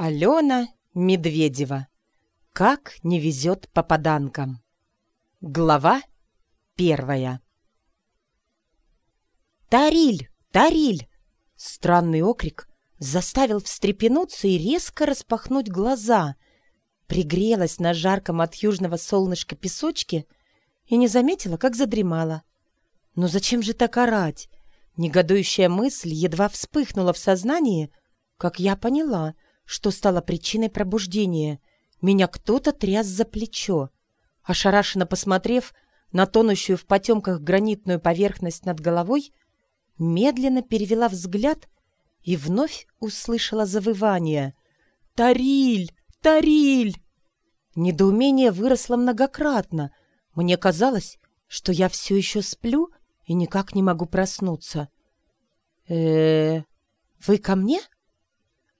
Алена Медведева. Как не везет попаданкам. Глава первая. «Тариль! Тариль!» Странный окрик заставил встрепенуться и резко распахнуть глаза. Пригрелась на жарком от южного солнышка песочке и не заметила, как задремала. «Но зачем же так орать?» Негодующая мысль едва вспыхнула в сознании, как я поняла — что стало причиной пробуждения. Меня кто-то тряс за плечо. Ошарашенно посмотрев на тонущую в потемках гранитную поверхность над головой, медленно перевела взгляд и вновь услышала завывание. «Тариль! Тариль!» Недоумение выросло многократно. Мне казалось, что я все еще сплю и никак не могу проснуться. э, -э вы ко мне?»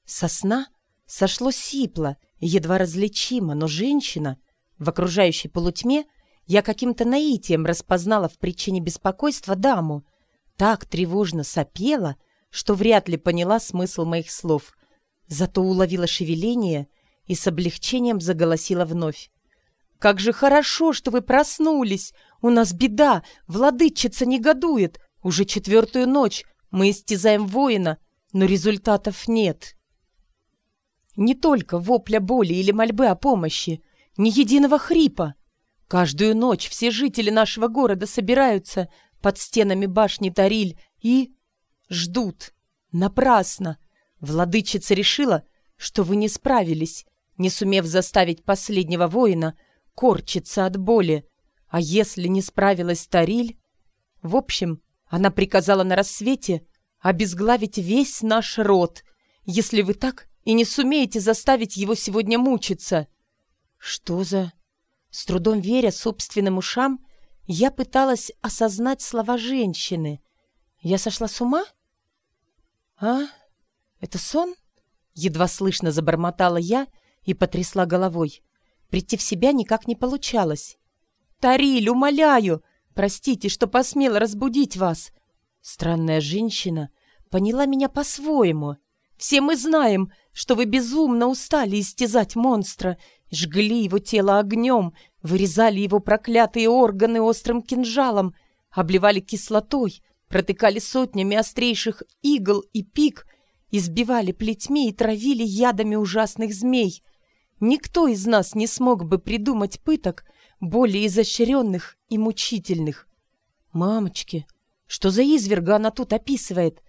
Сосна сошло сипло, едва различимо, но женщина в окружающей полутьме я каким-то наитием распознала в причине беспокойства даму. Так тревожно сопела, что вряд ли поняла смысл моих слов. Зато уловила шевеление и с облегчением заголосила вновь. «Как же хорошо, что вы проснулись! У нас беда! Владычица негодует! Уже четвертую ночь мы истязаем воина, но результатов нет!» Не только вопля боли или мольбы о помощи, ни единого хрипа. Каждую ночь все жители нашего города собираются под стенами башни Тариль и... ждут. Напрасно. Владычица решила, что вы не справились, не сумев заставить последнего воина корчиться от боли. А если не справилась Тариль... В общем, она приказала на рассвете обезглавить весь наш род. Если вы так и не сумеете заставить его сегодня мучиться». «Что за...» С трудом веря собственным ушам, я пыталась осознать слова женщины. «Я сошла с ума?» «А? Это сон?» Едва слышно забормотала я и потрясла головой. Прийти в себя никак не получалось. «Тариль, умоляю! Простите, что посмела разбудить вас!» Странная женщина поняла меня по-своему. «Все мы знаем, что вы безумно устали истязать монстра, жгли его тело огнем, вырезали его проклятые органы острым кинжалом, обливали кислотой, протыкали сотнями острейших игл и пик, избивали плетьми и травили ядами ужасных змей. Никто из нас не смог бы придумать пыток более изощренных и мучительных. Мамочки, что за изверга она тут описывает?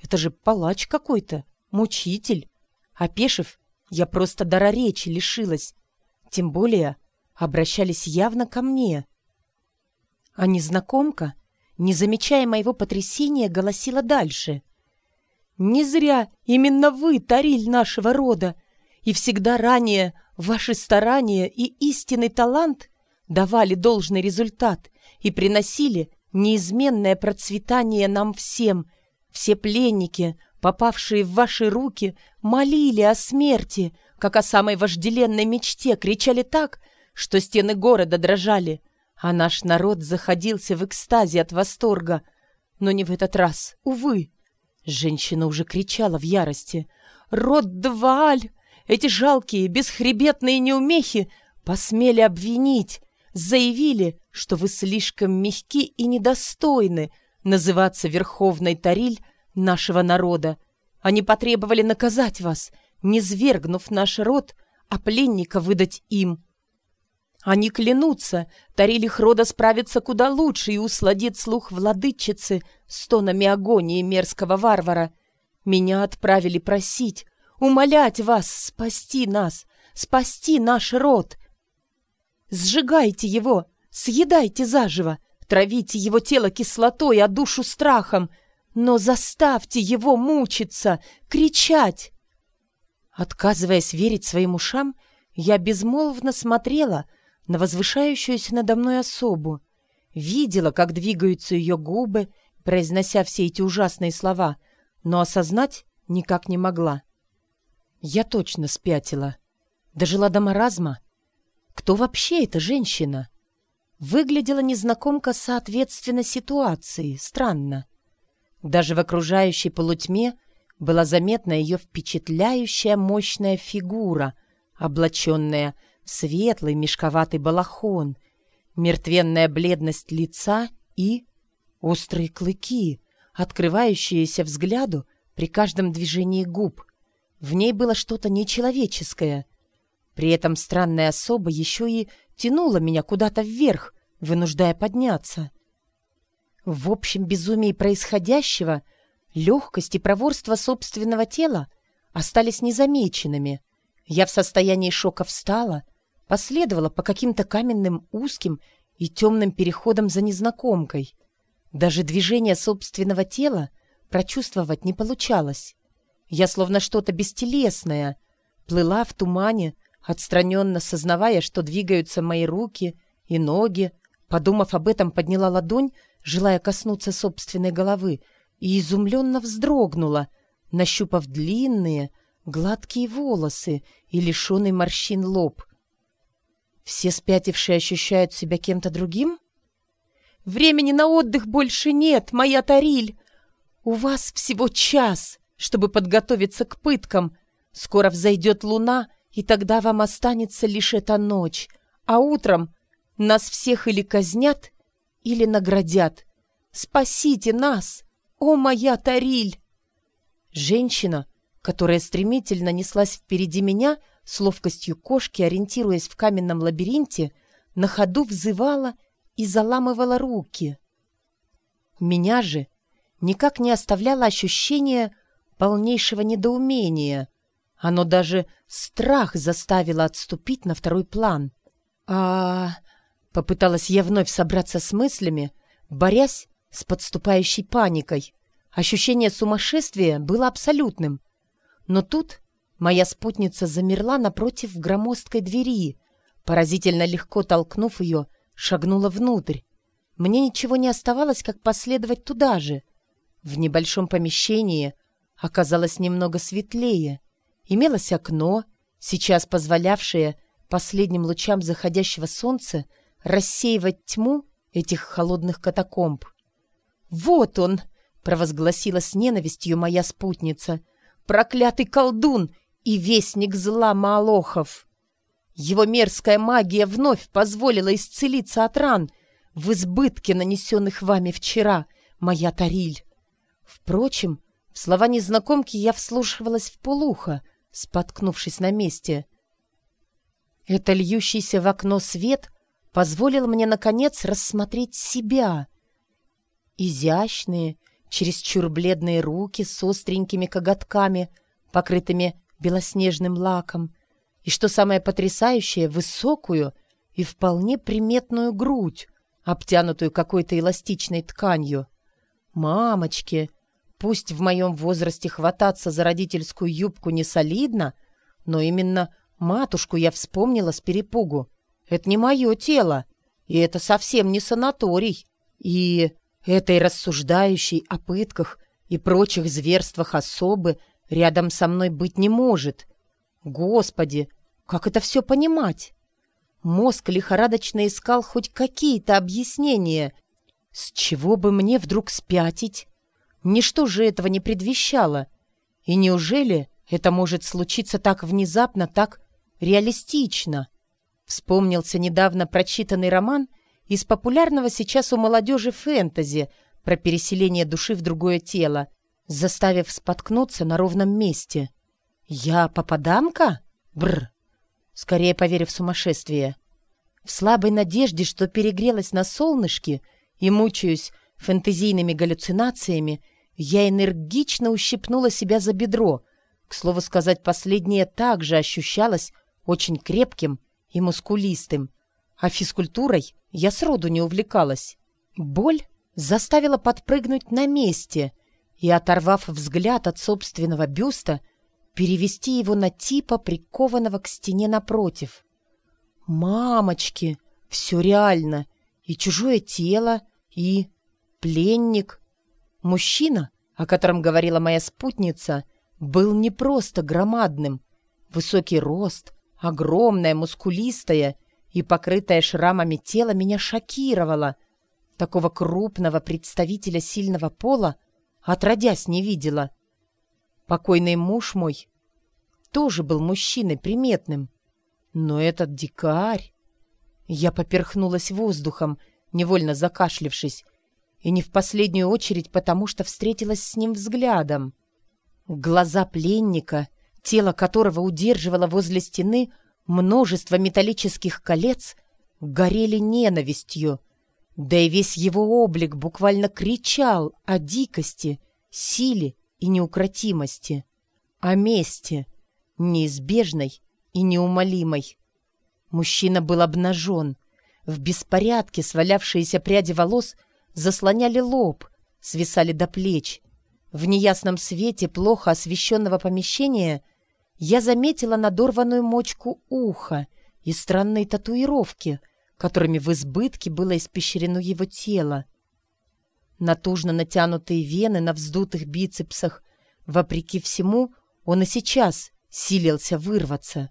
Это же палач какой-то, мучитель. Опешив, я просто дара речи лишилась. Тем более обращались явно ко мне. А незнакомка, не замечая моего потрясения, голосила дальше. «Не зря именно вы, Тариль нашего рода, и всегда ранее ваши старания и истинный талант давали должный результат и приносили неизменное процветание нам всем. Все пленники, попавшие в ваши руки, молили о смерти, как о самой вожделенной мечте, кричали так, что стены города дрожали, а наш народ заходился в экстазе от восторга. Но не в этот раз, увы. Женщина уже кричала в ярости. «Род Дваль! Эти жалкие, бесхребетные неумехи посмели обвинить, заявили, что вы слишком мягки и недостойны называться Верховной Тариль нашего народа. Они потребовали наказать вас, не свергнув наш род, а пленника выдать им. Они клянутся, Тарилих рода справится куда лучше и усладит слух владычицы с тонами агонии мерзкого варвара. Меня отправили просить, умолять вас спасти нас, спасти наш род. Сжигайте его, съедайте заживо, травите его тело кислотой, а душу страхом — но заставьте его мучиться, кричать!» Отказываясь верить своим ушам, я безмолвно смотрела на возвышающуюся надо мной особу, видела, как двигаются ее губы, произнося все эти ужасные слова, но осознать никак не могла. Я точно спятила. Дожила до маразма. Кто вообще эта женщина? Выглядела незнакомка соответственно ситуации. Странно. Даже в окружающей полутьме была заметна ее впечатляющая мощная фигура, облаченная в светлый мешковатый балахон, мертвенная бледность лица и острые клыки, открывающиеся взгляду при каждом движении губ. В ней было что-то нечеловеческое. При этом странная особа еще и тянула меня куда-то вверх, вынуждая подняться. В общем безумии происходящего легкость и проворство собственного тела остались незамеченными. Я в состоянии шока встала, последовала по каким-то каменным узким и темным переходам за незнакомкой. Даже движение собственного тела прочувствовать не получалось. Я словно что-то бестелесное, плыла в тумане, отстраненно сознавая, что двигаются мои руки и ноги, подумав об этом, подняла ладонь, желая коснуться собственной головы, и изумленно вздрогнула, нащупав длинные, гладкие волосы и лишенный морщин лоб. Все спятившие ощущают себя кем-то другим? Времени на отдых больше нет, моя Тариль. У вас всего час, чтобы подготовиться к пыткам. Скоро взойдет луна, и тогда вам останется лишь эта ночь. А утром нас всех или казнят, или наградят. Спасите нас, о моя Тариль! Женщина, которая стремительно неслась впереди меня, с ловкостью кошки, ориентируясь в каменном лабиринте, на ходу взывала и заламывала руки. Меня же никак не оставляло ощущение полнейшего недоумения. Оно даже страх заставило отступить на второй план. А... Попыталась я вновь собраться с мыслями, борясь с подступающей паникой. Ощущение сумасшествия было абсолютным. Но тут моя спутница замерла напротив громоздкой двери, поразительно легко толкнув ее, шагнула внутрь. Мне ничего не оставалось, как последовать туда же. В небольшом помещении оказалось немного светлее. Имелось окно, сейчас позволявшее последним лучам заходящего солнца рассеивать тьму этих холодных катакомб. «Вот он!» — провозгласила с ненавистью моя спутница. «Проклятый колдун и вестник зла Маалохов!» Его мерзкая магия вновь позволила исцелиться от ран, в избытке нанесенных вами вчера, моя Тариль. Впрочем, в слова незнакомки я вслушивалась в полухо, споткнувшись на месте. Это льющийся в окно свет позволил мне, наконец, рассмотреть себя. Изящные, чересчур бледные руки с остренькими коготками, покрытыми белоснежным лаком, и, что самое потрясающее, высокую и вполне приметную грудь, обтянутую какой-то эластичной тканью. Мамочки! Пусть в моем возрасте хвататься за родительскую юбку не солидно, но именно матушку я вспомнила с перепугу. Это не мое тело, и это совсем не санаторий. И этой рассуждающей о пытках и прочих зверствах особы рядом со мной быть не может. Господи, как это все понимать? Мозг лихорадочно искал хоть какие-то объяснения. С чего бы мне вдруг спятить? Ничто же этого не предвещало. И неужели это может случиться так внезапно, так реалистично? Вспомнился недавно прочитанный роман из популярного сейчас у молодежи фэнтези про переселение души в другое тело, заставив споткнуться на ровном месте. «Я попаданка? Бр! Скорее поверив в сумасшествие. В слабой надежде, что перегрелась на солнышке и мучаюсь фэнтезийными галлюцинациями, я энергично ущипнула себя за бедро. К слову сказать, последнее также ощущалось очень крепким и мускулистым, а физкультурой я сроду не увлекалась. Боль заставила подпрыгнуть на месте и, оторвав взгляд от собственного бюста, перевести его на типа, прикованного к стене напротив. «Мамочки! Все реально! И чужое тело, и пленник!» Мужчина, о котором говорила моя спутница, был не просто громадным. Высокий рост, Огромное, мускулистое и покрытое шрамами тело меня шокировало. Такого крупного представителя сильного пола отродясь не видела. Покойный муж мой тоже был мужчиной приметным. Но этот дикарь... Я поперхнулась воздухом, невольно закашлившись, и не в последнюю очередь потому, что встретилась с ним взглядом. Глаза пленника, тело которого удерживало возле стены множество металлических колец, горели ненавистью, да и весь его облик буквально кричал о дикости, силе и неукротимости, о мести, неизбежной и неумолимой. Мужчина был обнажен. В беспорядке свалявшиеся пряди волос заслоняли лоб, свисали до плеч. В неясном свете плохо освещенного помещения я заметила надорванную мочку уха и странные татуировки, которыми в избытке было испещрено его тело. Натужно натянутые вены на вздутых бицепсах, вопреки всему, он и сейчас силился вырваться.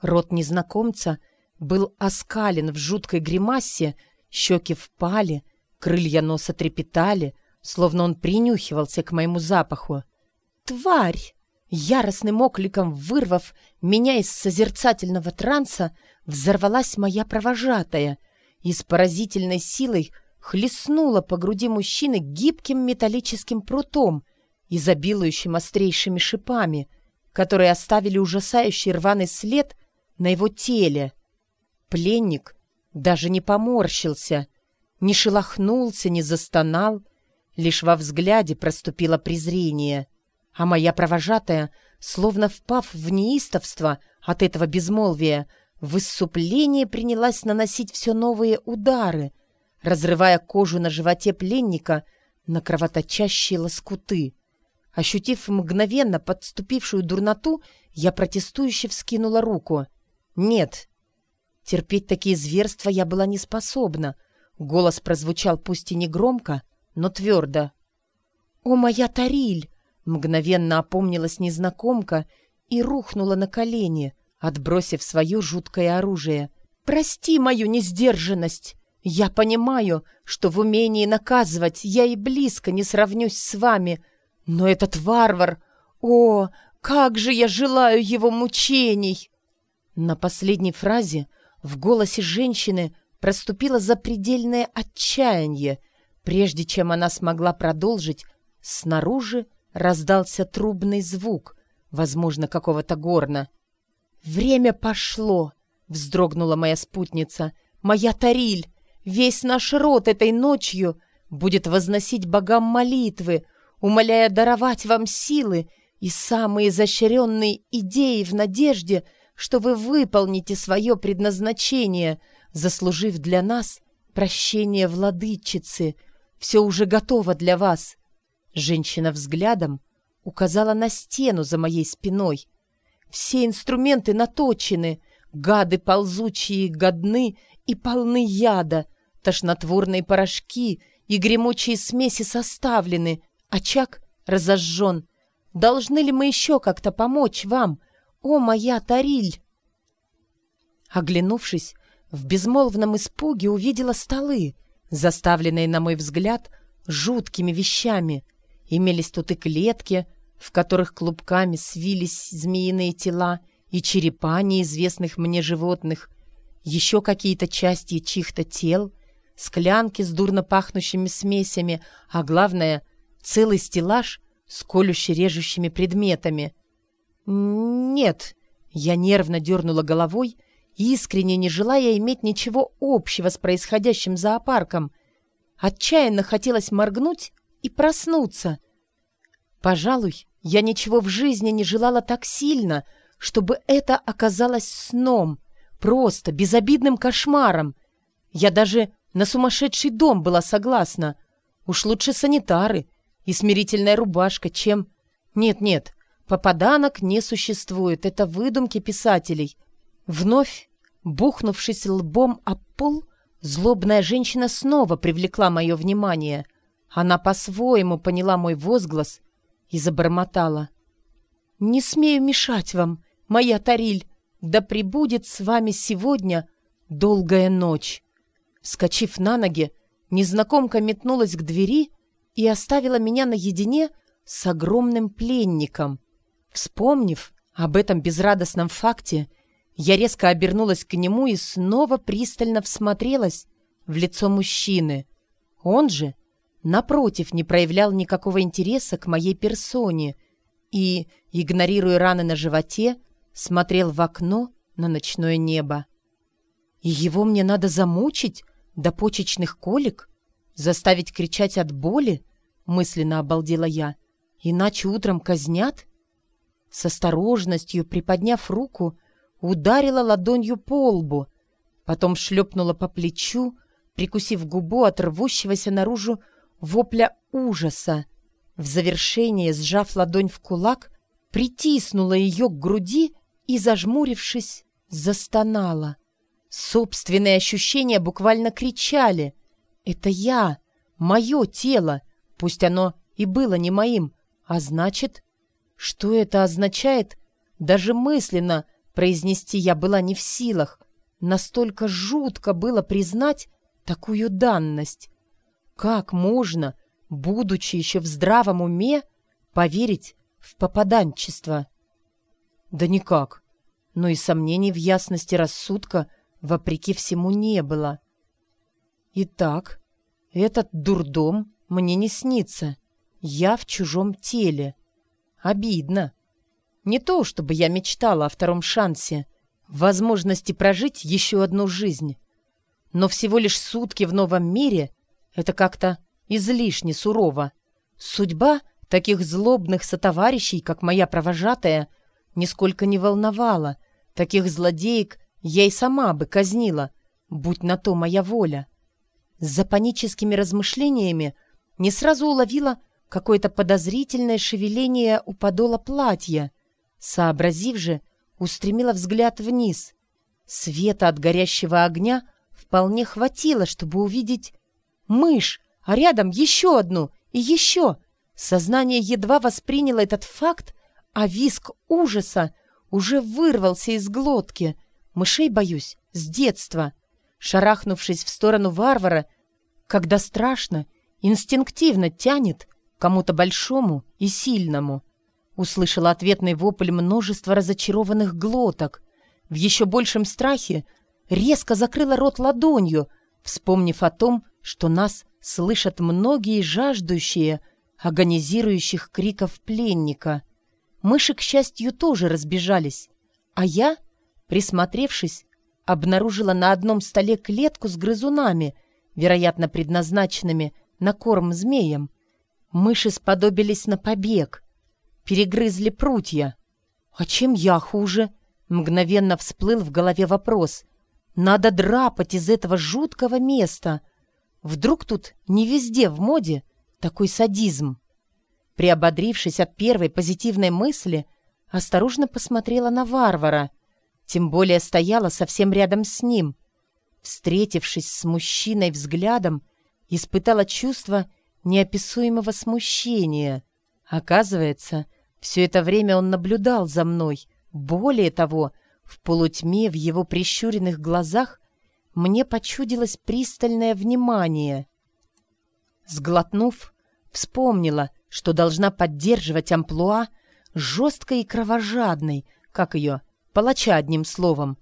Рот незнакомца был оскален в жуткой гримасе, щеки впали, крылья носа трепетали, словно он принюхивался к моему запаху. «Тварь!» Яростным окликом вырвав меня из созерцательного транса, взорвалась моя провожатая и с поразительной силой хлестнула по груди мужчины гибким металлическим прутом, изобилующим острейшими шипами, которые оставили ужасающий рваный след на его теле. Пленник даже не поморщился, не шелохнулся, не застонал, лишь во взгляде проступило презрение — а моя провожатая, словно впав в неистовство от этого безмолвия, в иссуплении принялась наносить все новые удары, разрывая кожу на животе пленника на кровоточащие лоскуты. Ощутив мгновенно подступившую дурноту, я протестующе вскинула руку. «Нет». Терпеть такие зверства я была не способна. Голос прозвучал пусть и не громко, но твердо. «О, моя Тариль! Мгновенно опомнилась незнакомка и рухнула на колени, отбросив свое жуткое оружие. «Прости мою несдержанность! Я понимаю, что в умении наказывать я и близко не сравнюсь с вами, но этот варвар... О, как же я желаю его мучений!» На последней фразе в голосе женщины проступило запредельное отчаяние, прежде чем она смогла продолжить, снаружи Раздался трубный звук, возможно, какого-то горна. «Время пошло!» — вздрогнула моя спутница. «Моя Тариль! Весь наш род этой ночью будет возносить богам молитвы, умоляя даровать вам силы и самые изощренные идеи в надежде, что вы выполните свое предназначение, заслужив для нас прощение владычицы. Все уже готово для вас. Женщина взглядом указала на стену за моей спиной. Все инструменты наточены, гады ползучие годны и полны яда, тошнотворные порошки и гремучие смеси составлены, очаг разожжен. Должны ли мы еще как-то помочь вам, о моя Тариль? Оглянувшись, в безмолвном испуге увидела столы, заставленные, на мой взгляд, жуткими вещами, Имелись тут и клетки, в которых клубками свились змеиные тела и черепа неизвестных мне животных, еще какие-то части чьих-то тел, склянки с дурно пахнущими смесями, а главное — целый стеллаж с колюще-режущими предметами. «Нет», — я нервно дернула головой, искренне не желая иметь ничего общего с происходящим зоопарком. Отчаянно хотелось моргнуть и проснуться. Пожалуй, я ничего в жизни не желала так сильно, чтобы это оказалось сном, просто безобидным кошмаром. Я даже на сумасшедший дом была согласна. Уж лучше санитары и смирительная рубашка, чем... Нет-нет, попаданок не существует, это выдумки писателей. Вновь, бухнувшись лбом об пол, злобная женщина снова привлекла мое внимание. Она по-своему поняла мой возглас и забормотала. «Не смею мешать вам, моя Тариль, да прибудет с вами сегодня долгая ночь». Вскочив на ноги, незнакомка метнулась к двери и оставила меня наедине с огромным пленником. Вспомнив об этом безрадостном факте, я резко обернулась к нему и снова пристально всмотрелась в лицо мужчины. Он же, напротив, не проявлял никакого интереса к моей персоне и, игнорируя раны на животе, смотрел в окно на ночное небо. И его мне надо замучить до почечных колик? Заставить кричать от боли? Мысленно обалдела я. Иначе утром казнят? С осторожностью, приподняв руку, ударила ладонью по лбу, потом шлепнула по плечу, прикусив губу от рвущегося наружу вопля ужаса. В завершение, сжав ладонь в кулак, притиснула ее к груди и, зажмурившись, застонала. Собственные ощущения буквально кричали. «Это я! Мое тело! Пусть оно и было не моим, а значит...» Что это означает? Даже мысленно произнести я была не в силах. Настолько жутко было признать такую данность. Как можно, будучи еще в здравом уме, поверить в попаданчество? Да никак. Но и сомнений в ясности рассудка вопреки всему не было. Итак, этот дурдом мне не снится. Я в чужом теле. Обидно. Не то, чтобы я мечтала о втором шансе, возможности прожить еще одну жизнь. Но всего лишь сутки в новом мире — это как-то излишне сурово. Судьба таких злобных сотоварищей, как моя провожатая, нисколько не волновала. Таких злодеек я и сама бы казнила, будь на то моя воля. За паническими размышлениями не сразу уловила какое-то подозрительное шевеление у подола платья. Сообразив же, устремила взгляд вниз. Света от горящего огня вполне хватило, чтобы увидеть мышь, а рядом еще одну и еще. Сознание едва восприняло этот факт, а виск ужаса уже вырвался из глотки. Мышей боюсь с детства. Шарахнувшись в сторону варвара, когда страшно, инстинктивно тянет кому-то большому и сильному. Услышала ответный вопль множества разочарованных глоток. В еще большем страхе резко закрыла рот ладонью, вспомнив о том, что нас слышат многие жаждущие, агонизирующих криков пленника. Мыши, к счастью, тоже разбежались, а я, присмотревшись, обнаружила на одном столе клетку с грызунами, вероятно, предназначенными на корм змеям. Мыши сподобились на побег. Перегрызли прутья. А чем я хуже? Мгновенно всплыл в голове вопрос. Надо драпать из этого жуткого места. Вдруг тут не везде в моде такой садизм? Приободрившись от первой позитивной мысли, осторожно посмотрела на варвара. Тем более стояла совсем рядом с ним. Встретившись с мужчиной взглядом, испытала чувство неописуемого смущения. Оказывается, все это время он наблюдал за мной. Более того, в полутьме в его прищуренных глазах мне почудилось пристальное внимание. Сглотнув, вспомнила, что должна поддерживать амплуа жесткой и кровожадной, как ее, палача одним словом.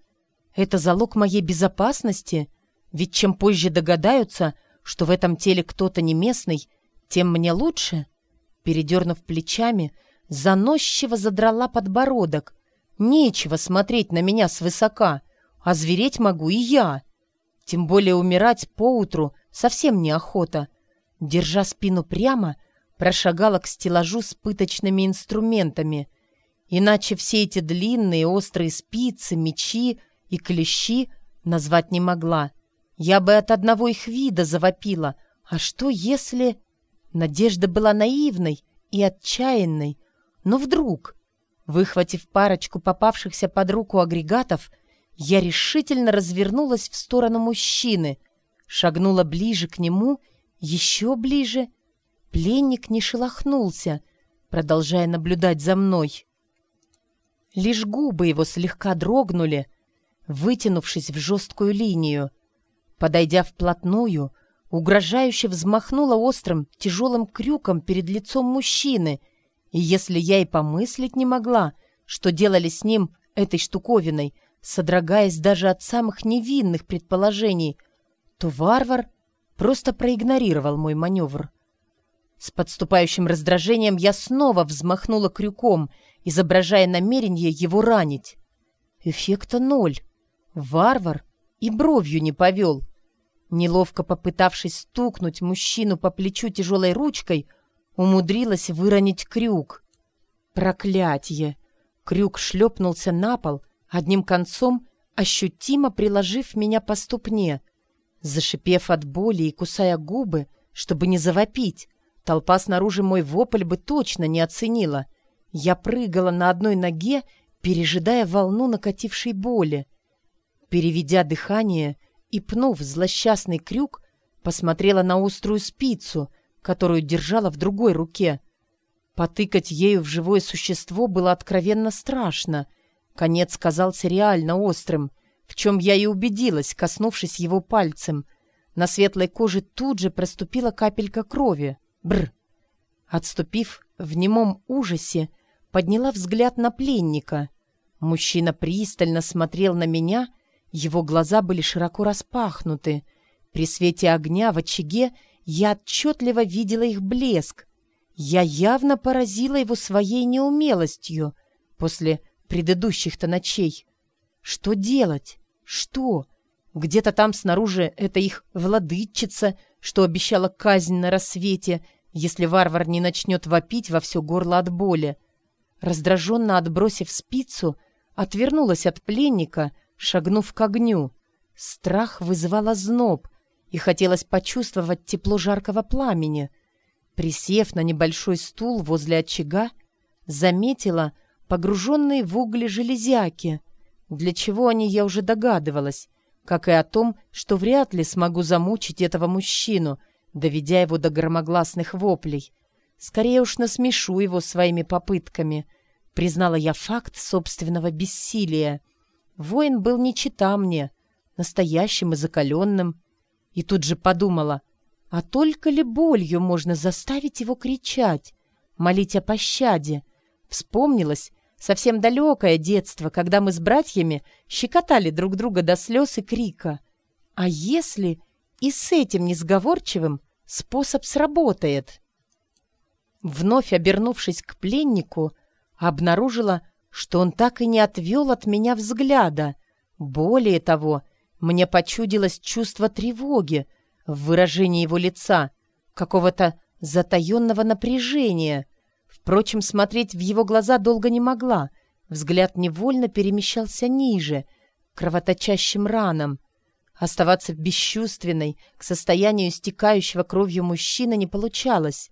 Это залог моей безопасности, ведь чем позже догадаются, что в этом теле кто-то не местный, тем мне лучше. Передернув плечами, заносчиво задрала подбородок. Нечего смотреть на меня свысока, а звереть могу и я. Тем более умирать поутру совсем неохота. Держа спину прямо, прошагала к стеллажу с пыточными инструментами. Иначе все эти длинные острые спицы, мечи и клещи назвать не могла. Я бы от одного их вида завопила. А что если... Надежда была наивной и отчаянной. Но вдруг, выхватив парочку попавшихся под руку агрегатов, я решительно развернулась в сторону мужчины, шагнула ближе к нему, еще ближе. Пленник не шелохнулся, продолжая наблюдать за мной. Лишь губы его слегка дрогнули, вытянувшись в жесткую линию — Подойдя вплотную, угрожающе взмахнула острым, тяжелым крюком перед лицом мужчины И если я и помыслить не могла, что делали с ним этой штуковиной, содрогаясь даже от самых невинных предположений, то варвар просто проигнорировал мой маневр. С подступающим раздражением я снова взмахнула крюком, изображая намерение его ранить. Эффекта ноль. Варвар и бровью не повел. Неловко попытавшись стукнуть мужчину по плечу тяжелой ручкой, умудрилась выронить крюк. Проклятье! Крюк шлепнулся на пол, одним концом ощутимо приложив меня по ступне. Зашипев от боли и кусая губы, чтобы не завопить, толпа снаружи мой вопль бы точно не оценила. Я прыгала на одной ноге, пережидая волну накатившей боли. Переведя дыхание и пнув злосчастный крюк, посмотрела на острую спицу, которую держала в другой руке. Потыкать ею в живое существо было откровенно страшно. Конец казался реально острым, в чем я и убедилась, коснувшись его пальцем. На светлой коже тут же проступила капелька крови. Бр! Отступив в немом ужасе, подняла взгляд на пленника. Мужчина пристально смотрел на меня, его глаза были широко распахнуты. При свете огня в очаге я отчетливо видела их блеск. Я явно поразила его своей неумелостью после предыдущих-то ночей. Что делать? Что? Где-то там снаружи это их владычица, что обещала казнь на рассвете, если варвар не начнет вопить во все горло от боли. Раздраженно отбросив спицу, отвернулась от пленника, шагнув к огню. Страх вызывал озноб, и хотелось почувствовать тепло жаркого пламени. Присев на небольшой стул возле очага, заметила погруженные в угли железяки. Для чего они, я уже догадывалась, как и о том, что вряд ли смогу замучить этого мужчину, доведя его до громогласных воплей. Скорее уж насмешу его своими попытками. Признала я факт собственного бессилия. Воин был не чита мне, настоящим и закаленным. И тут же подумала, а только ли болью можно заставить его кричать, молить о пощаде? Вспомнилось совсем далекое детство, когда мы с братьями щекотали друг друга до слез и крика. А если и с этим несговорчивым способ сработает? Вновь обернувшись к пленнику, обнаружила, что он так и не отвел от меня взгляда. Более того, мне почудилось чувство тревоги в выражении его лица, какого-то затаенного напряжения. Впрочем, смотреть в его глаза долго не могла. Взгляд невольно перемещался ниже, к кровоточащим ранам. Оставаться бесчувственной к состоянию истекающего кровью мужчины не получалось.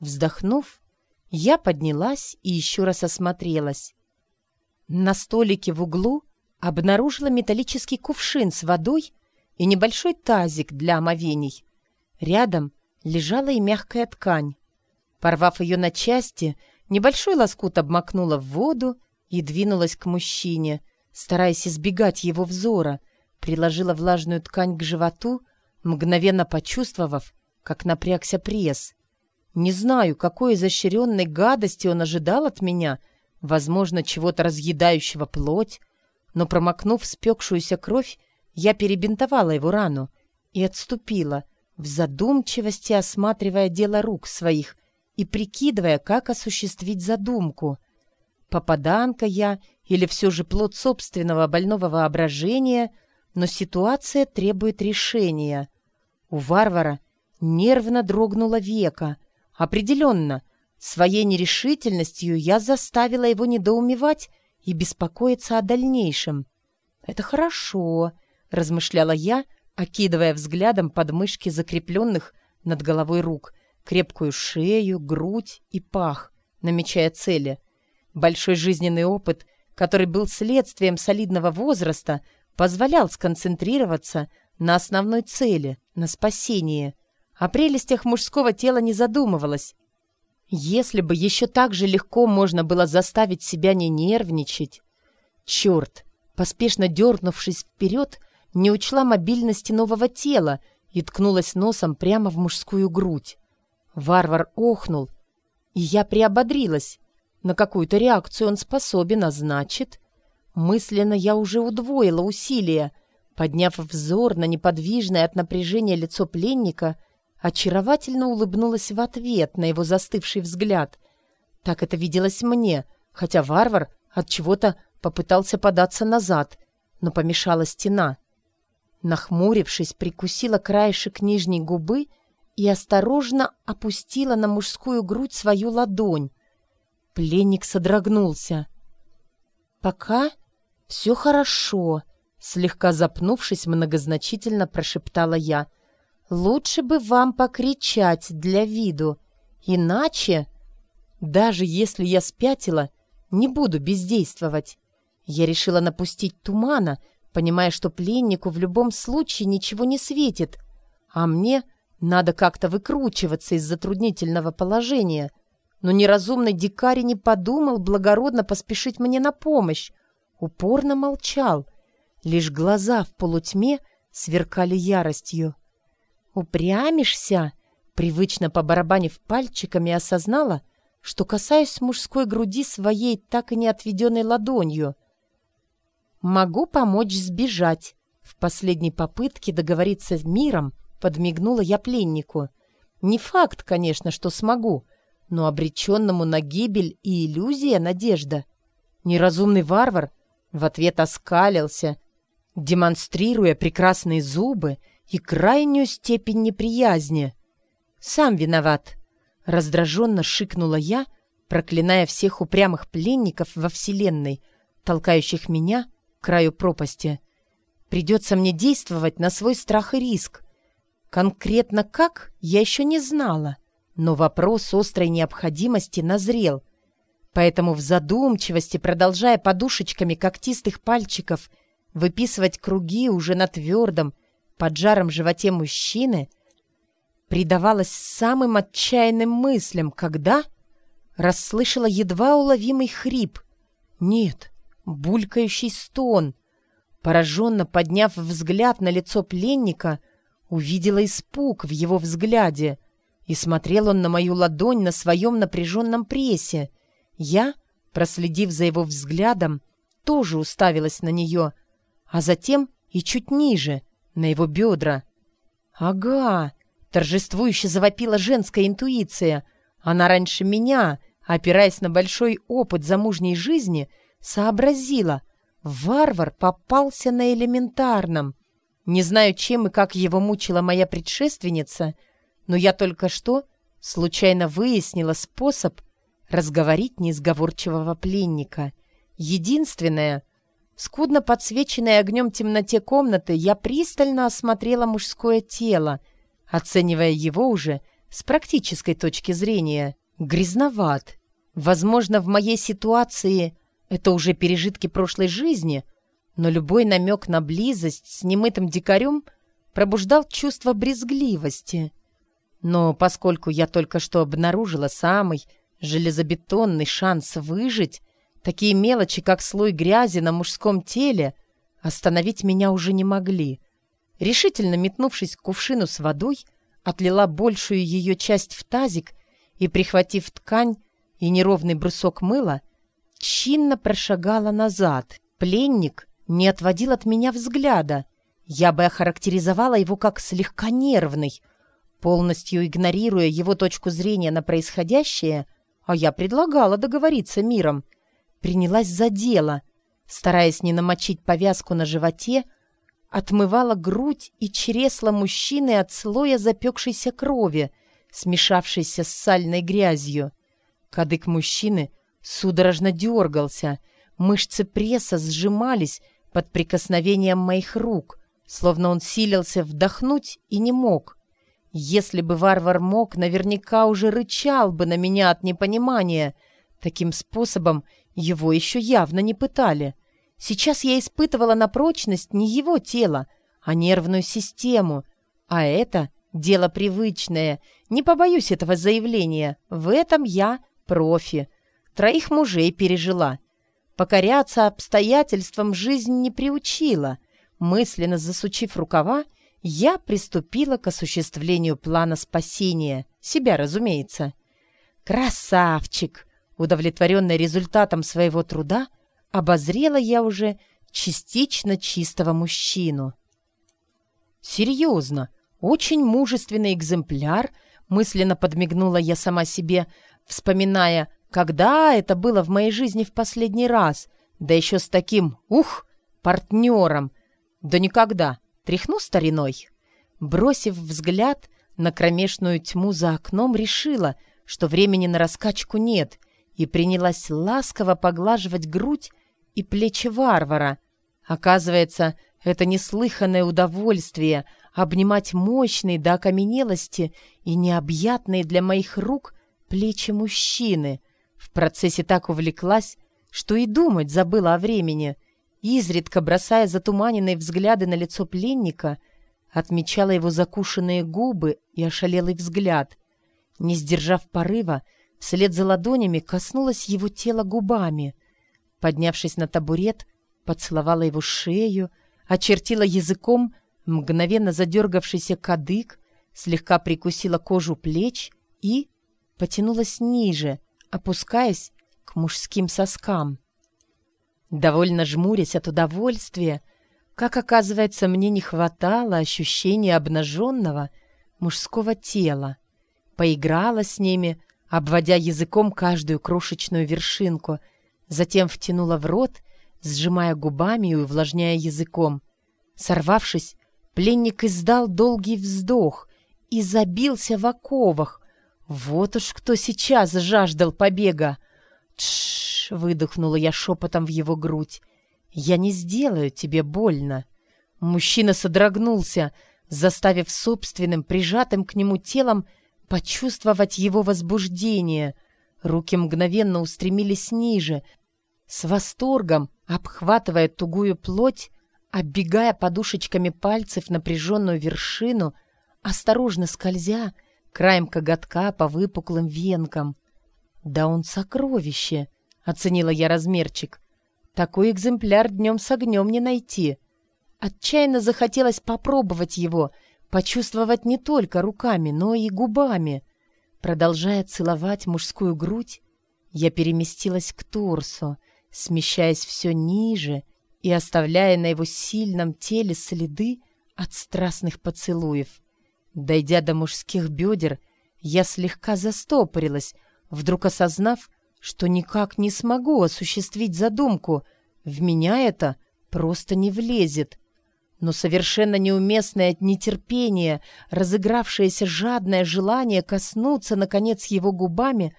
Вздохнув, я поднялась и еще раз осмотрелась. На столике в углу обнаружила металлический кувшин с водой и небольшой тазик для омовений. Рядом лежала и мягкая ткань. Порвав ее на части, небольшой лоскут обмакнула в воду и двинулась к мужчине, стараясь избегать его взора, приложила влажную ткань к животу, мгновенно почувствовав, как напрягся пресс. Не знаю, какой изощренной гадости он ожидал от меня, возможно, чего-то разъедающего плоть, но, промокнув спекшуюся кровь, я перебинтовала его рану и отступила, в задумчивости осматривая дело рук своих и прикидывая, как осуществить задумку. Попаданка я или все же плод собственного больного воображения, но ситуация требует решения. У варвара нервно дрогнуло века — Определенно, своей нерешительностью я заставила его недоумевать и беспокоиться о дальнейшем. «Это хорошо», — размышляла я, окидывая взглядом подмышки закрепленных над головой рук, крепкую шею, грудь и пах, намечая цели. Большой жизненный опыт, который был следствием солидного возраста, позволял сконцентрироваться на основной цели, на спасении — о прелестях мужского тела не задумывалась. Если бы еще так же легко можно было заставить себя не нервничать. Черт! Поспешно дернувшись вперед, не учла мобильности нового тела и ткнулась носом прямо в мужскую грудь. Варвар охнул И я приободрилась. На какую-то реакцию он способен, а значит... Мысленно я уже удвоила усилия. Подняв взор на неподвижное от напряжения лицо пленника, очаровательно улыбнулась в ответ на его застывший взгляд. Так это виделось мне, хотя варвар от чего-то попытался податься назад, но помешала стена. Нахмурившись, прикусила краешек нижней губы и осторожно опустила на мужскую грудь свою ладонь. Пленник содрогнулся. «Пока все хорошо», — слегка запнувшись, многозначительно прошептала я. «Лучше бы вам покричать для виду, иначе...» «Даже если я спятила, не буду бездействовать». Я решила напустить тумана, понимая, что пленнику в любом случае ничего не светит, а мне надо как-то выкручиваться из затруднительного положения. Но неразумный дикарь не подумал благородно поспешить мне на помощь. Упорно молчал. Лишь глаза в полутьме сверкали яростью. «Упрямишься?» Привычно побарабанив пальчиками, осознала, что касаюсь мужской груди своей так и не отведенной ладонью. «Могу помочь сбежать». В последней попытке договориться с миром Подмигнула я пленнику. Не факт, конечно, что смогу, но обреченному на гибель и иллюзия надежда. Неразумный варвар в ответ оскалился, демонстрируя прекрасные зубы и крайнюю степень неприязни. «Сам виноват!» — раздраженно шикнула я, проклиная всех упрямых пленников во Вселенной, толкающих меня к краю пропасти. «Придется мне действовать на свой страх и риск. Конкретно как, я еще не знала, но вопрос острой необходимости назрел. Поэтому в задумчивости, продолжая подушечками когтистых пальчиков выписывать круги уже на твердом, под жаром животе мужчины, предавалась самым отчаянным мыслям, когда расслышала едва уловимый хрип. Нет, булькающий стон. Пораженно подняв взгляд на лицо пленника — Увидела испуг в его взгляде, и смотрел он на мою ладонь на своем напряженном прессе. Я, проследив за его взглядом, тоже уставилась на нее, а затем и чуть ниже, на его бедра. «Ага!» — торжествующе завопила женская интуиция. Она раньше меня, опираясь на большой опыт замужней жизни, сообразила. Варвар попался на элементарном. Не знаю, чем и как его мучила моя предшественница, но я только что случайно выяснила способ разговорить неизговорчивого пленника. Единственное, в скудно подсвеченной огнем темноте комнаты я пристально осмотрела мужское тело, оценивая его уже с практической точки зрения. Грязноват. Возможно, в моей ситуации это уже пережитки прошлой жизни — но любой намек на близость с немытым дикарем пробуждал чувство брезгливости. Но поскольку я только что обнаружила самый железобетонный шанс выжить, такие мелочи, как слой грязи на мужском теле, остановить меня уже не могли. Решительно метнувшись к кувшину с водой, отлила большую ее часть в тазик и, прихватив ткань и неровный брусок мыла, чинно прошагала назад. Пленник не отводил от меня взгляда. Я бы охарактеризовала его как слегка нервный, полностью игнорируя его точку зрения на происходящее, а я предлагала договориться миром. Принялась за дело, стараясь не намочить повязку на животе, отмывала грудь и чресла мужчины от слоя запекшейся крови, смешавшейся с сальной грязью. Кадык мужчины судорожно дергался, мышцы пресса сжимались, под прикосновением моих рук, словно он силился вдохнуть и не мог. Если бы варвар мог, наверняка уже рычал бы на меня от непонимания. Таким способом его еще явно не пытали. Сейчас я испытывала на прочность не его тело, а нервную систему. А это дело привычное. Не побоюсь этого заявления. В этом я профи. Троих мужей пережила. Покоряться обстоятельствам жизнь не приучила. Мысленно засучив рукава, я приступила к осуществлению плана спасения. Себя, разумеется. Красавчик! Удовлетворенная результатом своего труда, обозрела я уже частично чистого мужчину. Серьезно, очень мужественный экземпляр, мысленно подмигнула я сама себе, вспоминая, когда это было в моей жизни в последний раз, да еще с таким, ух, партнером. Да никогда, тряхну стариной. Бросив взгляд на кромешную тьму за окном, решила, что времени на раскачку нет, и принялась ласково поглаживать грудь и плечи варвара. Оказывается, это неслыханное удовольствие обнимать мощные до окаменелости и необъятные для моих рук плечи мужчины. Процессе так увлеклась, что и думать забыла о времени. Изредка бросая затуманенные взгляды на лицо пленника, отмечала его закушенные губы и ошалелый взгляд. Не сдержав порыва, вслед за ладонями коснулась его тела губами. Поднявшись на табурет, поцеловала его шею, очертила языком мгновенно задергавшийся кадык, слегка прикусила кожу плеч и потянулась ниже, опускаясь к мужским соскам. Довольно жмурясь от удовольствия, как оказывается, мне не хватало ощущения обнаженного мужского тела. Поиграла с ними, обводя языком каждую крошечную вершинку, затем втянула в рот, сжимая губами и увлажняя языком. Сорвавшись, пленник издал долгий вздох и забился в оковах. Вот уж кто сейчас жаждал побега. Тш! выдохнула я шепотом в его грудь. Я не сделаю тебе больно. Мужчина содрогнулся, заставив собственным прижатым к нему телом почувствовать его возбуждение. Руки мгновенно устремились ниже, с восторгом обхватывая тугую плоть, оббегая подушечками пальцев напряженную вершину, осторожно скользя краем коготка по выпуклым венкам. «Да он сокровище!» — оценила я размерчик. «Такой экземпляр днем с огнем не найти». Отчаянно захотелось попробовать его — почувствовать не только руками, но и губами. Продолжая целовать мужскую грудь, я переместилась к торсу, смещаясь все ниже и оставляя на его сильном теле следы от страстных поцелуев. Дойдя до мужских бедер, я слегка застопорилась, вдруг осознав, что никак не смогу осуществить задумку. В меня это просто не влезет но совершенно неуместное нетерпение, разыгравшееся жадное желание коснуться, наконец, его губами,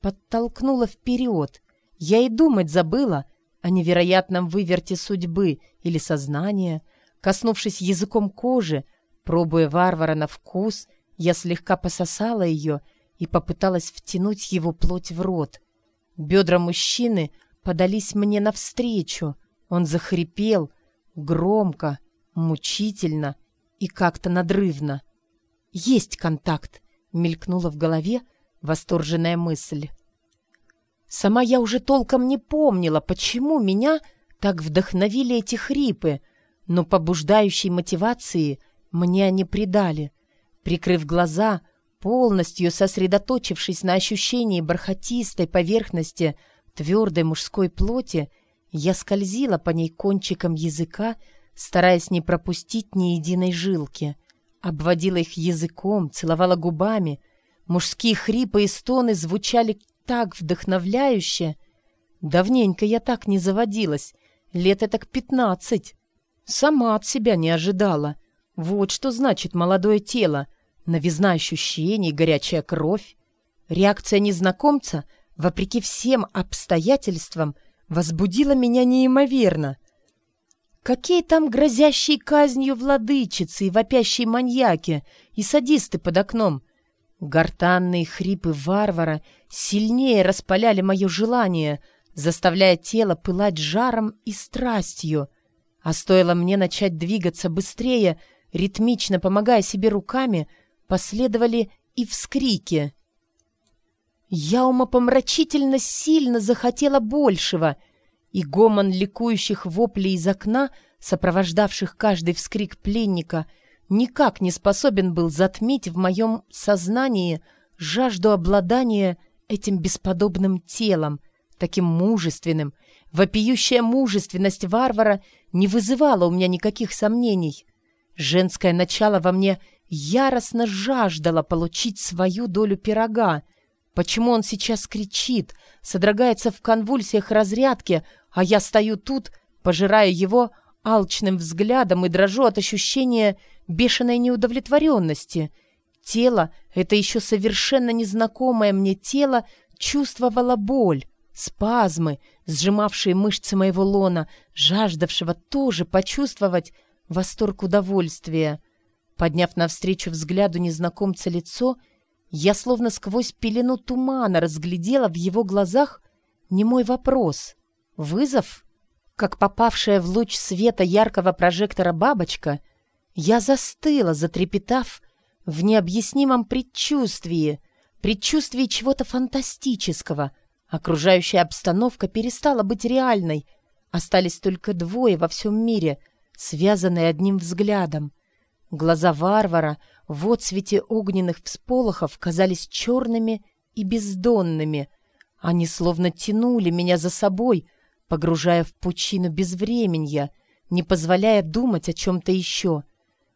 подтолкнуло вперед. Я и думать забыла о невероятном выверте судьбы или сознания. Коснувшись языком кожи, пробуя варвара на вкус, я слегка пососала ее и попыталась втянуть его плоть в рот. Бедра мужчины подались мне навстречу. Он захрипел громко, мучительно и как-то надрывно. «Есть контакт!» — мелькнула в голове восторженная мысль. Сама я уже толком не помнила, почему меня так вдохновили эти хрипы, но побуждающей мотивации мне они придали. Прикрыв глаза, полностью сосредоточившись на ощущении бархатистой поверхности твердой мужской плоти, я скользила по ней кончиком языка, стараясь не пропустить ни единой жилки. Обводила их языком, целовала губами. Мужские хрипы и стоны звучали так вдохновляюще. Давненько я так не заводилась, лет так пятнадцать. Сама от себя не ожидала. Вот что значит молодое тело, новизна ощущений, горячая кровь. Реакция незнакомца, вопреки всем обстоятельствам, возбудила меня неимоверно — Какие там грозящие казнью владычицы и вопящие маньяки и садисты под окном? Гортанные хрипы варвара сильнее распаляли мое желание, заставляя тело пылать жаром и страстью. А стоило мне начать двигаться быстрее, ритмично помогая себе руками, последовали и вскрики. Я умопомрачительно сильно захотела большего — и гомон ликующих воплей из окна, сопровождавших каждый вскрик пленника, никак не способен был затмить в моем сознании жажду обладания этим бесподобным телом, таким мужественным. Вопиющая мужественность варвара не вызывала у меня никаких сомнений. Женское начало во мне яростно жаждало получить свою долю пирога. Почему он сейчас кричит, содрогается в конвульсиях разрядки, а я стою тут, пожирая его алчным взглядом и дрожу от ощущения бешеной неудовлетворенности. Тело, это еще совершенно незнакомое мне тело, чувствовало боль, спазмы, сжимавшие мышцы моего лона, жаждавшего тоже почувствовать восторг удовольствия. Подняв навстречу взгляду незнакомца лицо, я словно сквозь пелену тумана разглядела в его глазах немой вопрос. Вызов? Как попавшая в луч света яркого прожектора бабочка, я застыла, затрепетав в необъяснимом предчувствии, предчувствии чего-то фантастического. Окружающая обстановка перестала быть реальной. Остались только двое во всем мире, связанные одним взглядом. Глаза варвара в отсвете огненных всполохов казались черными и бездонными. Они словно тянули меня за собой, погружая в пучину безвременья, не позволяя думать о чем-то еще.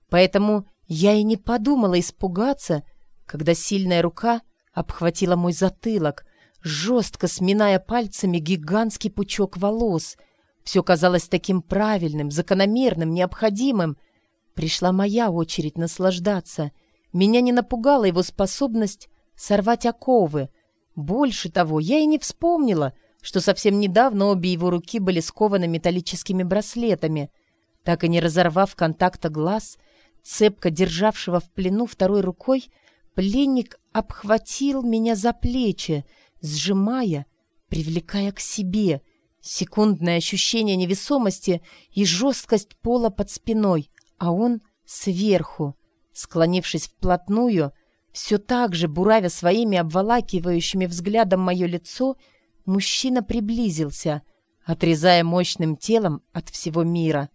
Поэтому я и не подумала испугаться, когда сильная рука обхватила мой затылок, жестко сминая пальцами гигантский пучок волос. Все казалось таким правильным, закономерным, необходимым. Пришла моя очередь наслаждаться. Меня не напугала его способность сорвать оковы. Больше того, я и не вспомнила, что совсем недавно обе его руки были скованы металлическими браслетами. Так и не разорвав контакта глаз, цепко державшего в плену второй рукой, пленник обхватил меня за плечи, сжимая, привлекая к себе. Секундное ощущение невесомости и жесткость пола под спиной, а он сверху. Склонившись вплотную, все так же, буравя своими обволакивающими взглядом мое лицо, мужчина приблизился, отрезая мощным телом от всего мира.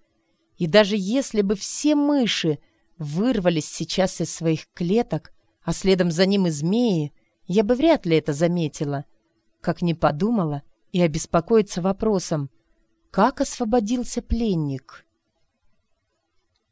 И даже если бы все мыши вырвались сейчас из своих клеток, а следом за ним и змеи, я бы вряд ли это заметила. Как не подумала и обеспокоиться вопросом, как освободился пленник.